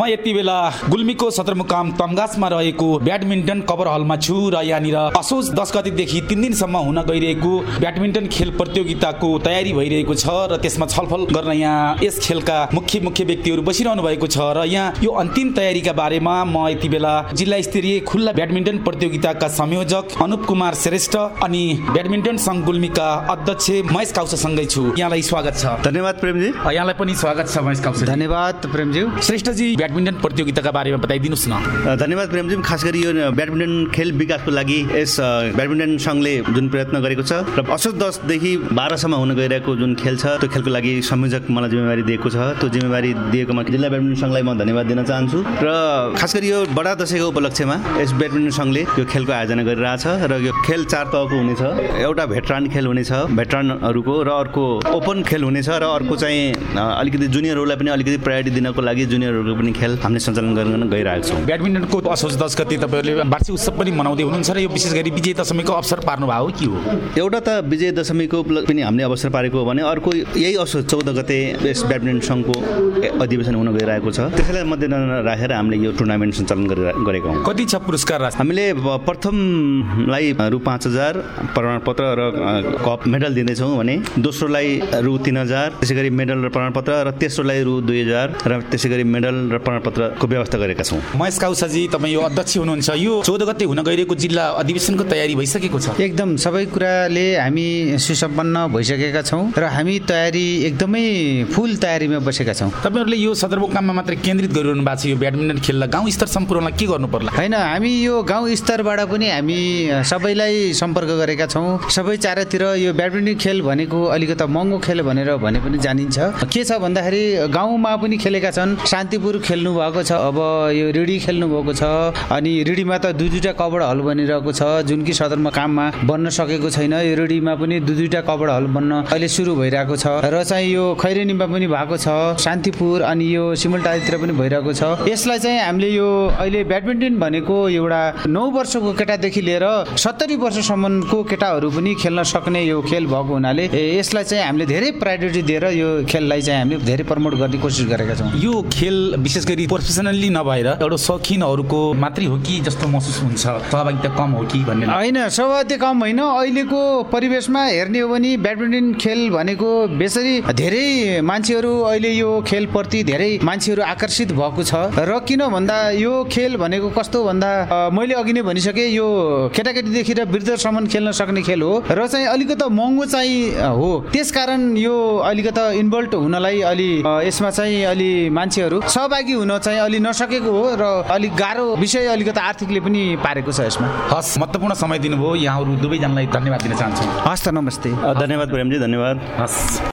म यति बेला गुल्मीको सदरमुकाम तमगासमा रहेको ब्याडमिन्टन कभर हलमा छु र यहाँनिर असोज दस गतिदेखि तिन दिनसम्म हुन गइरहेको ब्याडमिन्टन खेल प्रतियोगिताको तयारी भइरहेको छ र त्यसमा छलफल गर्न यहाँ यस खेलका मुख्य मुख्य व्यक्तिहरू बसिरहनु भएको छ र यहाँ यो अन्तिम तयारीका बारेमा म यति बेला जिल्ला स्तरीय खुल्ला ब्याडमिन्टन प्रतियोगिताका संयोजक अनुप कुमार श्रेष्ठ अनि ब्याडमिन्टन सङ्घ गुल्मीका अध्यक्ष महेश काउसासँगै छु। यहाँलाई स्वागत छ। धन्यवाद प्रेमजी। यहाँलाई पनि स्वागत छ महेश काउसा। धन्यवाद प्रेमज्यू श्रेष्ठजी ब्याडमिन्टन प्रतियोगिताका बारेमा बताइदिनुहोस् न। धन्यवाद प्रेमजी। खास गरी यो ब्याडमिन्टन खेल विकासको लागि यस ब्याडमिन्टन सङ्घले जुन प्रयत्न गरेको छ र असोज दसदेखि बाह्रसम्म हुन गइरहेको जुन खेल छ त्यो खेलको लागि संयोजक मलाई जिम्मेवारी दिएको छ। त्यो जिम्मेवारी दिएकोमा जिल्ला ब्याडमिन्टन सङ्घलाई म धन्यवाद दिन चाहन्छु। र खास गरी यो बडा दसैँको उपलक्ष्यमा यस ब्याडमिन्टन सङ्घले यो खेलको आयोजना गरिरहेछ र यो खेल चार तहको हुनेछ। एउटा भेटरान खेल हुनेछ भेटरानहरूको र अर्को ओपन खेल हुनेछ र अर्को चाहिँ अलिकति जुनियरहरूलाई पनि अलिकति प्रायोरिटी दिनको लागि जुनियरहरूको पनि खेल हामीले सञ्चालन गर्न गइरहेको छौँ। ब्याडमिन्टनको असोज दस गति तपाईँहरूले वार्षिक उत्सव पनि मनाउँदै हुनुहुन्छ र यो विशेष गरी विजय दशमीको अवसर पार्नुभयो हो के हो? एउटा त विजय दशमीको पनि हामीले अवसर पारेको हो भने अर्को यही असोज चौध गते यस ब्याडमिन्टन सङ्घको अधिवेशन हुन गइरहेको छ। त्यसैलाई मध्यनजर राखेर हामीले यो टुर्नामेन्ट सञ्चालन गरिरह- गरेका हौँ। कति छ पुरस्कार हामीले प्रथमलाई रु पाँच हजार प्रमाणपत्र र कप मेडल दिँदैछौँ भने दोस्रोलाई रु तिन हजार त्यसै गरी मेडल र प्रमाणपत्र र तेस्रोलाई रु दुई हजार र त्यसै गरी मेडल र प्रमाणपत्रको व्यवस्था गरेका छौँ। महेश काउसाजी तपाईँ यो अध्यक्ष हुनुहुन्छ। यो चौध गते हुन गइरहेको जिल्ला अधिवेशनको तयारी भइसकेको छ। एकदम सबै कुराले हामी सुसम्पन्न भइसकेका छौँ र हामी तयारी एकदमै फुल तयारीमा बसेका छौँ। तपाईँहरूले यो सदरमुकाममा मात्रै केन्द्रित गरिरहनु भएको छ। यो ब्याडमिन्टन खेललाई गाउँ स्तरसम्म पुऱ्याउनलाई के गर्नु पर्ला? होइन हामी यो गाउँ स्तरबाट पनि हामी सबैलाई सम्पर्क गरेका छौँ। सबै चारैतिर यो ब्याडमिन्टन खेल भनेको अलिकति महँगो खेल भनेर भने पनि जानिन्छ। के छ भन्दाखेरि गाउँमा पनि खेलेका छन्। शान्तिपुर खेल्नु भएको छ अब यो रिडी खेल्नु भएको छ अनि रिडीमा त दुई दुईवटा कबड हल बनिरहेको छ जुन कि सदरमा काममा बन्न सकेको छैन यो रिडीमा पनि दुई दुईवटा कबड हल बन्न अहिले सुरु भइरहेको छ र चाहिँ यो खैरेनीमा पनि भएको छ शान्तिपुर अनि यो सिमलटारीतिर पनि भइरहेको छ। यसलाई चाहिँ हामीले यो अहिले ब्याडमिन्टन भनेको एउटा नौ वर्षको केटादेखि लिएर सत्तरी वर्षसम्मको केटाहरू पनि खेल्न सक्ने यो खेल भएको हुनाले यसलाई चाहिँ हामीले धेरै प्रायोरिटी दिएर यो खेललाई चाहिँ हामीले धेरै प्रमोट गर्ने कोसिस गरेका छौँ। यो खेल विशेष गरी प्रोफेसनल्ली नभएर एउटा शौखिनहरूको मात्रै हो कि जस्तो महसुस हुन्छ? सहभागिता कम हो कि भन्ने होइन सौभाग्य कम होइन। अहिलेको परिवेशमा हेर्ने हो भने ब्याडमिन्टन खेल भनेको बेसरी धेरै मान्छेहरू अहिले यो खेलप्रति धेरै मान्छेहरू आकर्षित भएको छ। र किन भन्दा यो खेल भनेको कस्तो भन्दा मैले अघि नै भनिसकेँ यो केटाकेटीदेखि र वृद्धसम्म खेल्न सक्ने खेल हो। र चाहिँ अलिकति महँगो चाहिँ हो। त्यसकारण यो अलिकति इन्भल्भ हुनलाई अलि यसमा चाहिँ अलि मान्छेहरू सहभागी हुन चाहिँ अलि नसकेको हो र अलिक गाह्रो विषय अलिकति आर्थिकले पनि पारेको छ यसमा। हस् महत्त्वपूर्ण समय दिनुभयो। यहाँहरू दुवैजनालाई धन्यवाद दिन चाहन्छु। हस् त नमस्ते। धन्यवाद प्रेमजी धन्यवाद। हस्।